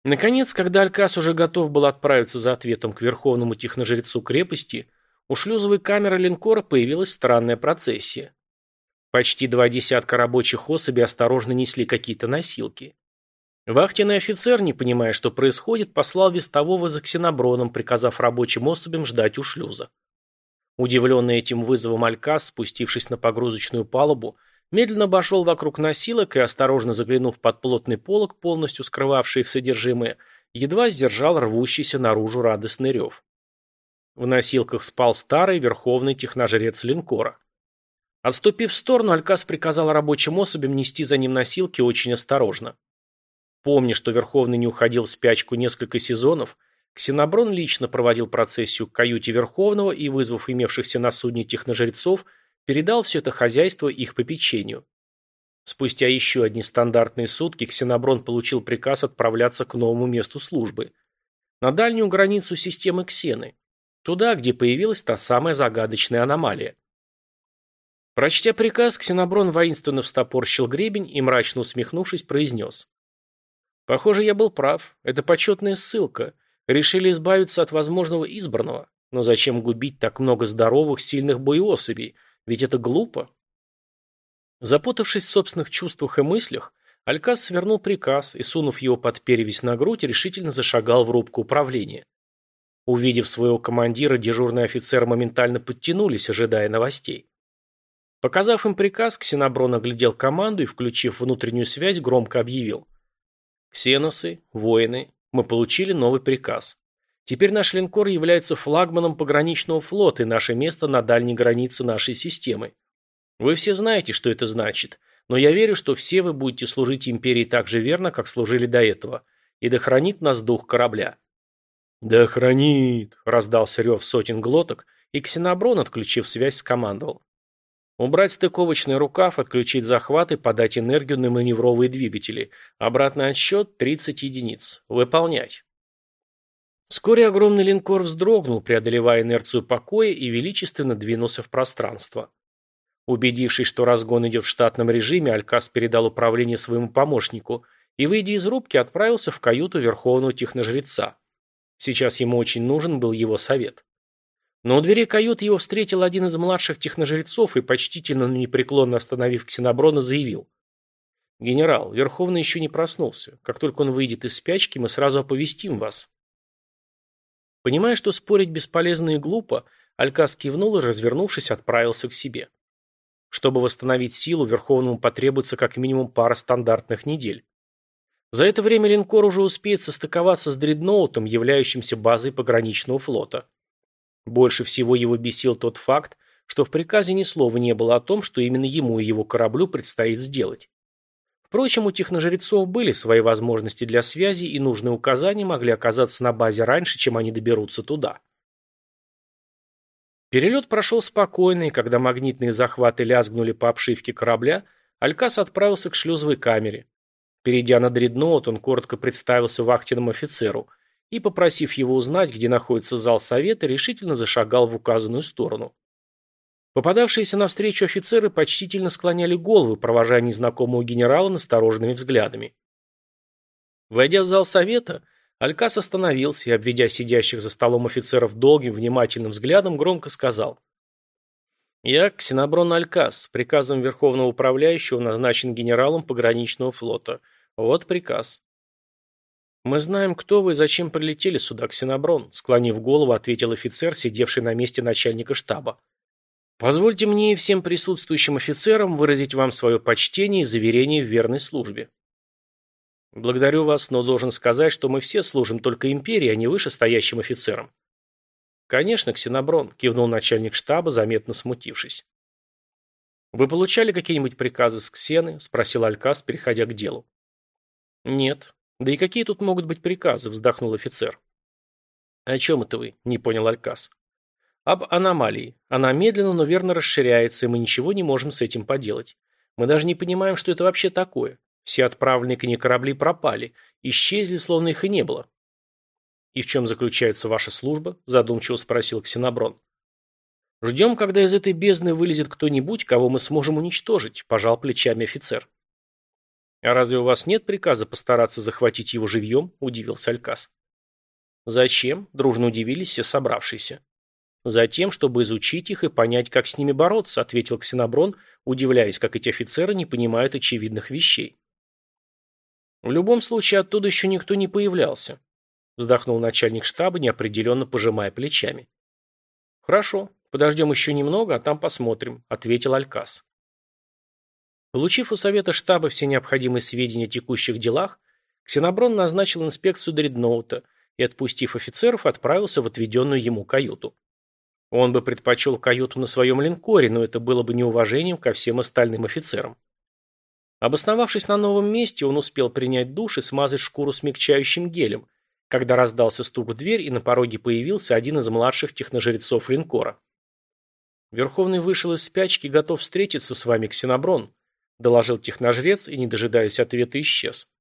Наконец, когда Алькас уже готов был отправиться за ответом к верховному техножрецу крепости, у шлюзовой камеры линкора появилась странная процессия. Почти два десятка рабочих особей осторожно несли какие-то носилки. Вахтенный офицер, не понимая, что происходит, послал вестового за ксеноброном, приказав рабочим особям ждать у шлюза. Удивленный этим вызовом Алькас, спустившись на погрузочную палубу, медленно обошел вокруг носилок и, осторожно заглянув под плотный полог, полностью скрывавший их содержимое, едва сдержал рвущийся наружу радостный рев. В носилках спал старый верховный техножрец линкора. Отступив в сторону, Алькас приказал рабочим особям нести за ним носилки очень осторожно. Помня, что Верховный не уходил в спячку несколько сезонов, Ксеноброн лично проводил процессию к каюте Верховного и, вызвав имевшихся на судне техножрецов, передал все это хозяйство их попечению. Спустя еще одни стандартные сутки Ксеноброн получил приказ отправляться к новому месту службы. На дальнюю границу системы Ксены. Туда, где появилась та самая загадочная аномалия. Прочтя приказ, Ксеноброн воинственно встопорщил гребень и, мрачно усмехнувшись, произнес. «Похоже, я был прав. Это почетная ссылка. Решили избавиться от возможного избранного. Но зачем губить так много здоровых, сильных боеособей? Ведь это глупо. Запутавшись в собственных чувствах и мыслях, Алькас свернул приказ и, сунув его под перевязь на грудь, решительно зашагал в рубку управления. Увидев своего командира, дежурный офицер моментально подтянулись, ожидая новостей. Показав им приказ, Ксеноброн оглядел команду и, включив внутреннюю связь, громко объявил. «Ксеносы, воины, мы получили новый приказ. Теперь наш линкор является флагманом пограничного флота и наше место на дальней границе нашей системы. Вы все знаете, что это значит, но я верю, что все вы будете служить империи так же верно, как служили до этого, и да хранит нас дух корабля». «Да хранит!» – раздался рев сотен глоток, и Ксеноброн, отключив связь, скомандовал. Убрать стыковочный рукав, отключить захват и подать энергию на маневровые двигатели. Обратный отсчет 30 единиц. Выполнять. Вскоре огромный линкор вздрогнул, преодолевая инерцию покоя и величественно двинулся в пространство. Убедившись, что разгон идет в штатном режиме, Алькас передал управление своему помощнику и, выйдя из рубки, отправился в каюту верховного техножреца. Сейчас ему очень нужен был его совет. Но у двери кают его встретил один из младших техножрецов и, почтительно, но непреклонно остановив Ксеноброна, заявил. «Генерал, Верховный еще не проснулся. Как только он выйдет из спячки, мы сразу оповестим вас». Понимая, что спорить бесполезно и глупо, Алькас кивнул и, развернувшись, отправился к себе. Чтобы восстановить силу, Верховному потребуется как минимум пара стандартных недель. За это время линкор уже успеет состыковаться с дредноутом, являющимся базой пограничного флота. Больше всего его бесил тот факт, что в приказе ни слова не было о том, что именно ему и его кораблю предстоит сделать. Впрочем, у техножрецов были свои возможности для связи, и нужные указания могли оказаться на базе раньше, чем они доберутся туда. Перелет прошел спокойно, и когда магнитные захваты лязгнули по обшивке корабля, Алькас отправился к шлюзовой камере. Перейдя на дредноут, он коротко представился вахтенному офицеру – и, попросив его узнать, где находится зал совета, решительно зашагал в указанную сторону. Попадавшиеся навстречу офицеры почтительно склоняли головы, провожая незнакомого генерала настороженными взглядами. Войдя в зал совета, Алькас остановился и, обведя сидящих за столом офицеров долгим, внимательным взглядом, громко сказал. «Я, Ксеноброн Алькас, приказом Верховного Управляющего назначен генералом пограничного флота. Вот приказ. «Мы знаем, кто вы и зачем прилетели сюда, Ксеноброн», склонив голову, ответил офицер, сидевший на месте начальника штаба. «Позвольте мне и всем присутствующим офицерам выразить вам свое почтение и заверение в верной службе». «Благодарю вас, но должен сказать, что мы все служим только империи, а не вышестоящим офицерам». «Конечно, Ксеноброн», – кивнул начальник штаба, заметно смутившись. «Вы получали какие-нибудь приказы с Ксены?» – спросил Алькас, переходя к делу. «Нет. Да и какие тут могут быть приказы?» – вздохнул офицер. «О чем это вы?» – не понял Алькас. «Об аномалии. Она медленно, но верно расширяется, и мы ничего не можем с этим поделать. Мы даже не понимаем, что это вообще такое. Все отправленные к ней корабли пропали, исчезли, словно их и не было». «И в чем заключается ваша служба?» – задумчиво спросил Ксеноброн. «Ждем, когда из этой бездны вылезет кто-нибудь, кого мы сможем уничтожить», – пожал плечами офицер. «А разве у вас нет приказа постараться захватить его живьем?» – удивился Алькас. «Зачем?» – дружно удивились все собравшиеся. «Затем, чтобы изучить их и понять, как с ними бороться», – ответил Ксеноброн, удивляясь, как эти офицеры не понимают очевидных вещей. «В любом случае, оттуда еще никто не появлялся», – вздохнул начальник штаба, неопределенно пожимая плечами. «Хорошо, «Подождем еще немного, а там посмотрим», – ответил Алькас. Получив у совета штаба все необходимые сведения о текущих делах, Ксеноброн назначил инспекцию дредноута и, отпустив офицеров, отправился в отведенную ему каюту. Он бы предпочел каюту на своем линкоре, но это было бы неуважением ко всем остальным офицерам. Обосновавшись на новом месте, он успел принять душ и смазать шкуру смягчающим гелем, когда раздался стук в дверь и на пороге появился один из младших техножрецов линкора. Верховный вышел из спячки, готов встретиться с вами, Ксеноброн, доложил техножрец и, не дожидаясь ответа, исчез.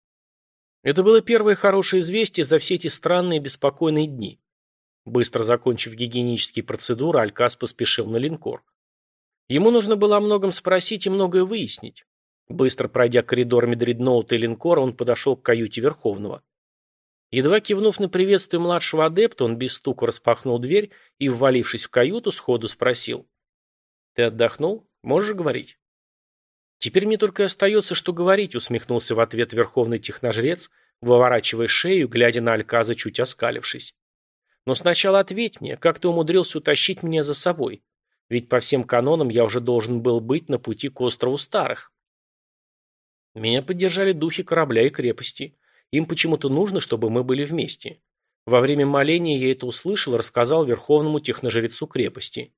Это было первое хорошее известие за все эти странные беспокойные дни. Быстро закончив гигиенические процедуры, Алькас поспешил на линкор. Ему нужно было о многом спросить и многое выяснить. Быстро пройдя коридорами дредноута и линкора, он подошел к каюте Верховного. Едва кивнув на приветствие младшего адепта, он без стука распахнул дверь и, ввалившись в каюту, сходу спросил. Ты отдохнул? Можешь говорить? Теперь мне только остается, что говорить, усмехнулся в ответ верховный техножрец, выворачивая шею, глядя на Альказа, чуть оскалившись. Но сначала ответь мне, как ты умудрился утащить меня за собой? Ведь по всем канонам я уже должен был быть на пути к острову Старых. Меня поддержали духи корабля и крепости. Им почему-то нужно, чтобы мы были вместе. Во время моления я это услышал и рассказал верховному техножрецу крепости.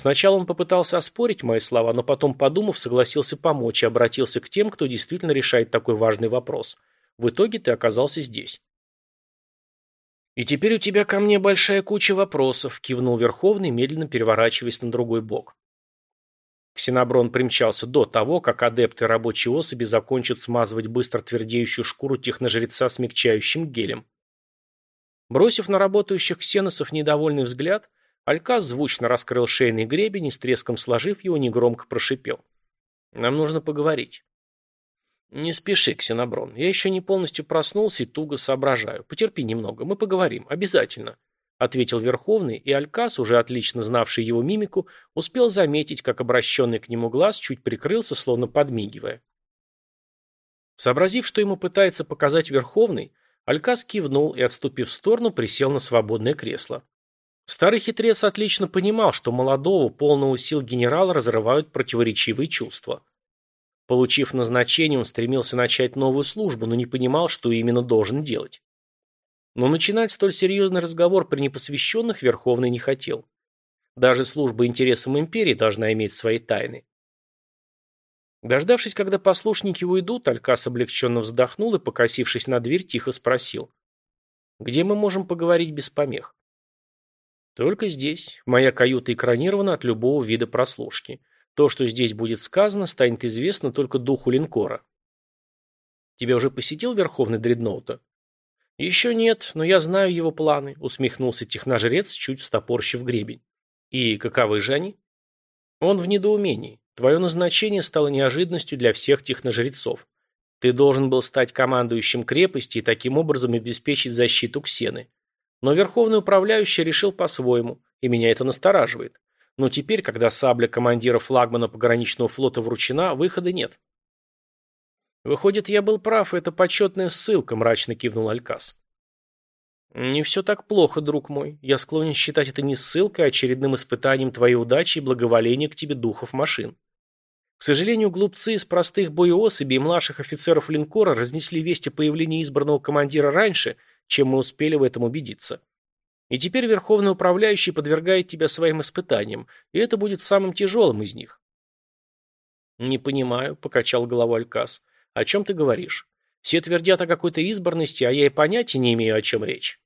Сначала он попытался оспорить мои слова, но потом, подумав, согласился помочь и обратился к тем, кто действительно решает такой важный вопрос. В итоге ты оказался здесь. «И теперь у тебя ко мне большая куча вопросов», – кивнул Верховный, медленно переворачиваясь на другой бок. Ксеноброн примчался до того, как адепты рабочей особи закончат смазывать быстро твердеющую шкуру техножреца смягчающим гелем. Бросив на работающих ксеносов недовольный взгляд, Алькас звучно раскрыл шейный гребень и с треском сложив его, негромко прошипел. «Нам нужно поговорить». «Не спеши, Ксеноброн. Я еще не полностью проснулся и туго соображаю. Потерпи немного. Мы поговорим. Обязательно», — ответил Верховный, и Алькас, уже отлично знавший его мимику, успел заметить, как обращенный к нему глаз чуть прикрылся, словно подмигивая. Сообразив, что ему пытается показать Верховный, Алькас кивнул и, отступив в сторону, присел на свободное кресло. Старый хитрец отлично понимал, что молодого, полного сил генерала разрывают противоречивые чувства. Получив назначение, он стремился начать новую службу, но не понимал, что именно должен делать. Но начинать столь серьезный разговор при непосвященных Верховный не хотел. Даже служба интересам империи должна иметь свои тайны. Дождавшись, когда послушники уйдут, Алькас облегченно вздохнул и, покосившись на дверь, тихо спросил. «Где мы можем поговорить без помех?» Только здесь. Моя каюта экранирована от любого вида прослушки. То, что здесь будет сказано, станет известно только духу линкора. Тебя уже посетил Верховный Дредноута? Еще нет, но я знаю его планы, усмехнулся техножрец, чуть встопорщив гребень. И каковы же они? Он в недоумении. Твое назначение стало неожиданностью для всех техножрецов. Ты должен был стать командующим крепости и таким образом обеспечить защиту Ксены. Но верховный управляющий решил по-своему, и меня это настораживает. Но теперь, когда сабля командира флагмана пограничного флота вручена, выхода нет. Выходит, я был прав, это почетная ссылка, мрачно кивнул Алькас. Не все так плохо, друг мой. Я склонен считать это не ссылкой, а очередным испытанием твоей удачи и благоволения к тебе духов машин. К сожалению, глупцы из простых боеособей и младших офицеров линкора разнесли весть о появлении избранного командира раньше – чем мы успели в этом убедиться. И теперь Верховный Управляющий подвергает тебя своим испытаниям, и это будет самым тяжелым из них. «Не понимаю», — покачал головой Алькас. «О чем ты говоришь? Все твердят о какой-то избранности, а я и понятия не имею, о чем речь».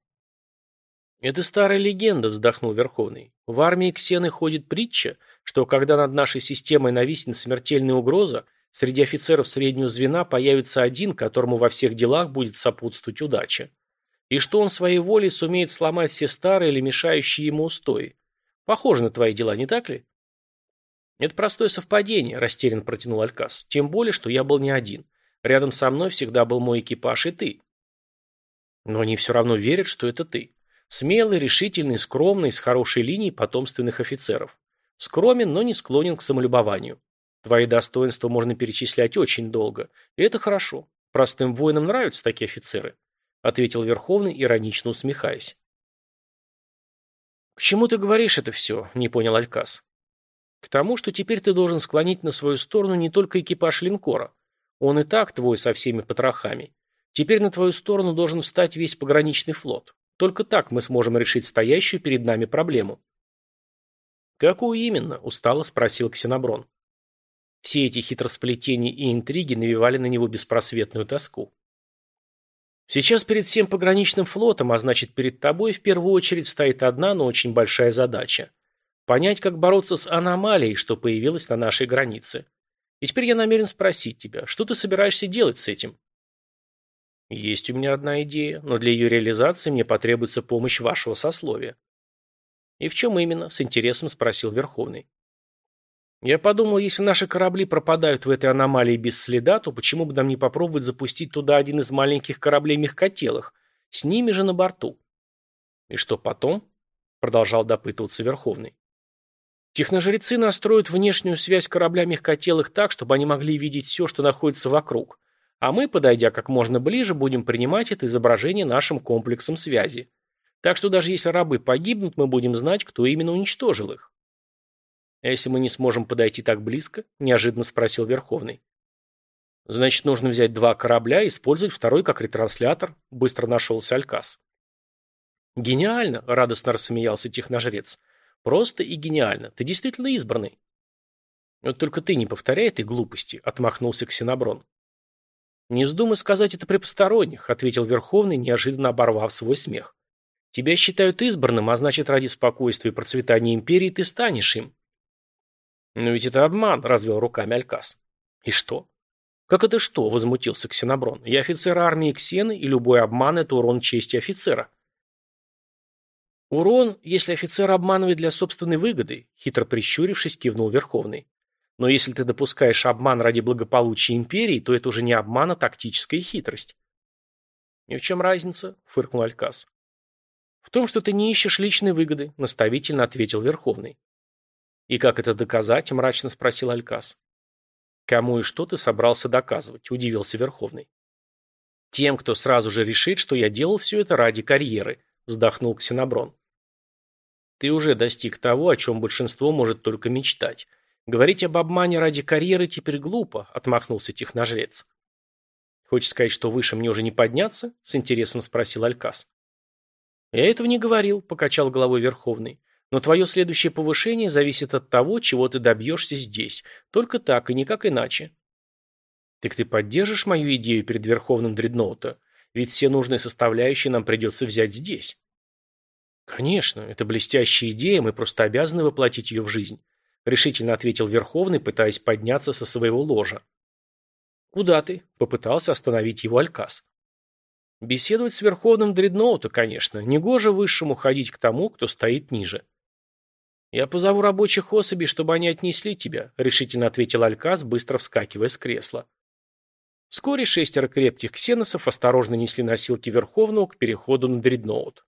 «Это старая легенда», — вздохнул Верховный. «В армии Ксены ходит притча, что когда над нашей системой нависнет смертельная угроза, среди офицеров среднего звена появится один, которому во всех делах будет сопутствовать удача. И что он своей волей сумеет сломать все старые или мешающие ему устои. Похоже на твои дела, не так ли?» «Это простое совпадение», – растерян протянул Алькас. «Тем более, что я был не один. Рядом со мной всегда был мой экипаж и ты». «Но они все равно верят, что это ты. Смелый, решительный, скромный, с хорошей линией потомственных офицеров. Скромен, но не склонен к самолюбованию. Твои достоинства можно перечислять очень долго. И это хорошо. Простым воинам нравятся такие офицеры», – ответил Верховный, иронично усмехаясь. «К чему ты говоришь это все?» – не понял Алькас. К тому, что теперь ты должен склонить на свою сторону не только экипаж линкора. Он и так твой со всеми потрохами. Теперь на твою сторону должен встать весь пограничный флот. Только так мы сможем решить стоящую перед нами проблему. «Какую именно?» – устало спросил Ксеноброн. Все эти хитросплетения и интриги навевали на него беспросветную тоску. Сейчас перед всем пограничным флотом, а значит перед тобой, в первую очередь стоит одна, но очень большая задача – Понять, как бороться с аномалией, что появилась на нашей границе. И теперь я намерен спросить тебя, что ты собираешься делать с этим? Есть у меня одна идея, но для ее реализации мне потребуется помощь вашего сословия. И в чем именно? С интересом спросил Верховный. Я подумал, если наши корабли пропадают в этой аномалии без следа, то почему бы нам не попробовать запустить туда один из маленьких кораблей мягкотелых, с ними же на борту? И что потом? Продолжал допытываться Верховный. Техножрецы настроят внешнюю связь корабля мягкотелых так, чтобы они могли видеть все, что находится вокруг. А мы, подойдя как можно ближе, будем принимать это изображение нашим комплексом связи. Так что даже если рабы погибнут, мы будем знать, кто именно уничтожил их. А если мы не сможем подойти так близко? Неожиданно спросил Верховный. Значит, нужно взять два корабля и использовать второй как ретранслятор, быстро нашелся Алькас. Гениально, радостно рассмеялся техножрец. Просто и гениально. Ты действительно избранный. Вот только ты не повторяй этой глупости, отмахнулся Ксеноброн. Не вздумай сказать это при посторонних, ответил Верховный, неожиданно оборвав свой смех. Тебя считают избранным, а значит, ради спокойствия и процветания империи ты станешь им. Но ведь это обман, развел руками Алькас. И что? Как это что? возмутился Ксеноброн. Я офицер армии Ксены, и любой обман – это урон чести офицера. Урон, если офицер обманывает для собственной выгоды, хитро прищурившись, кивнул Верховный. Но если ты допускаешь обман ради благополучия империи, то это уже не обман, а тактическая хитрость. «И в чем разница?» – фыркнул Алькас. «В том, что ты не ищешь личной выгоды», – наставительно ответил Верховный. «И как это доказать?» – мрачно спросил Алькас. «Кому и что ты собрался доказывать?» – удивился Верховный. «Тем, кто сразу же решит, что я делал все это ради карьеры», – вздохнул Ксеноброн. Ты уже достиг того, о чем большинство может только мечтать. Говорить об обмане ради карьеры теперь глупо, отмахнулся техножрец. Хочешь сказать, что выше мне уже не подняться? С интересом спросил Алькас. Я этого не говорил, покачал головой Верховный. Но твое следующее повышение зависит от того, чего ты добьешься здесь. Только так и никак иначе. Так ты поддержишь мою идею перед Верховным Дредноута? Ведь все нужные составляющие нам придется взять здесь. «Конечно, это блестящая идея, мы просто обязаны воплотить ее в жизнь», решительно ответил Верховный, пытаясь подняться со своего ложа. «Куда ты?» – попытался остановить его Алькас. «Беседовать с Верховным Дредноута, конечно. Негоже высшему ходить к тому, кто стоит ниже». «Я позову рабочих особей, чтобы они отнесли тебя», – решительно ответил Алькас, быстро вскакивая с кресла. Вскоре шестеро крепких ксеносов осторожно несли носилки Верховного к переходу на Дредноут.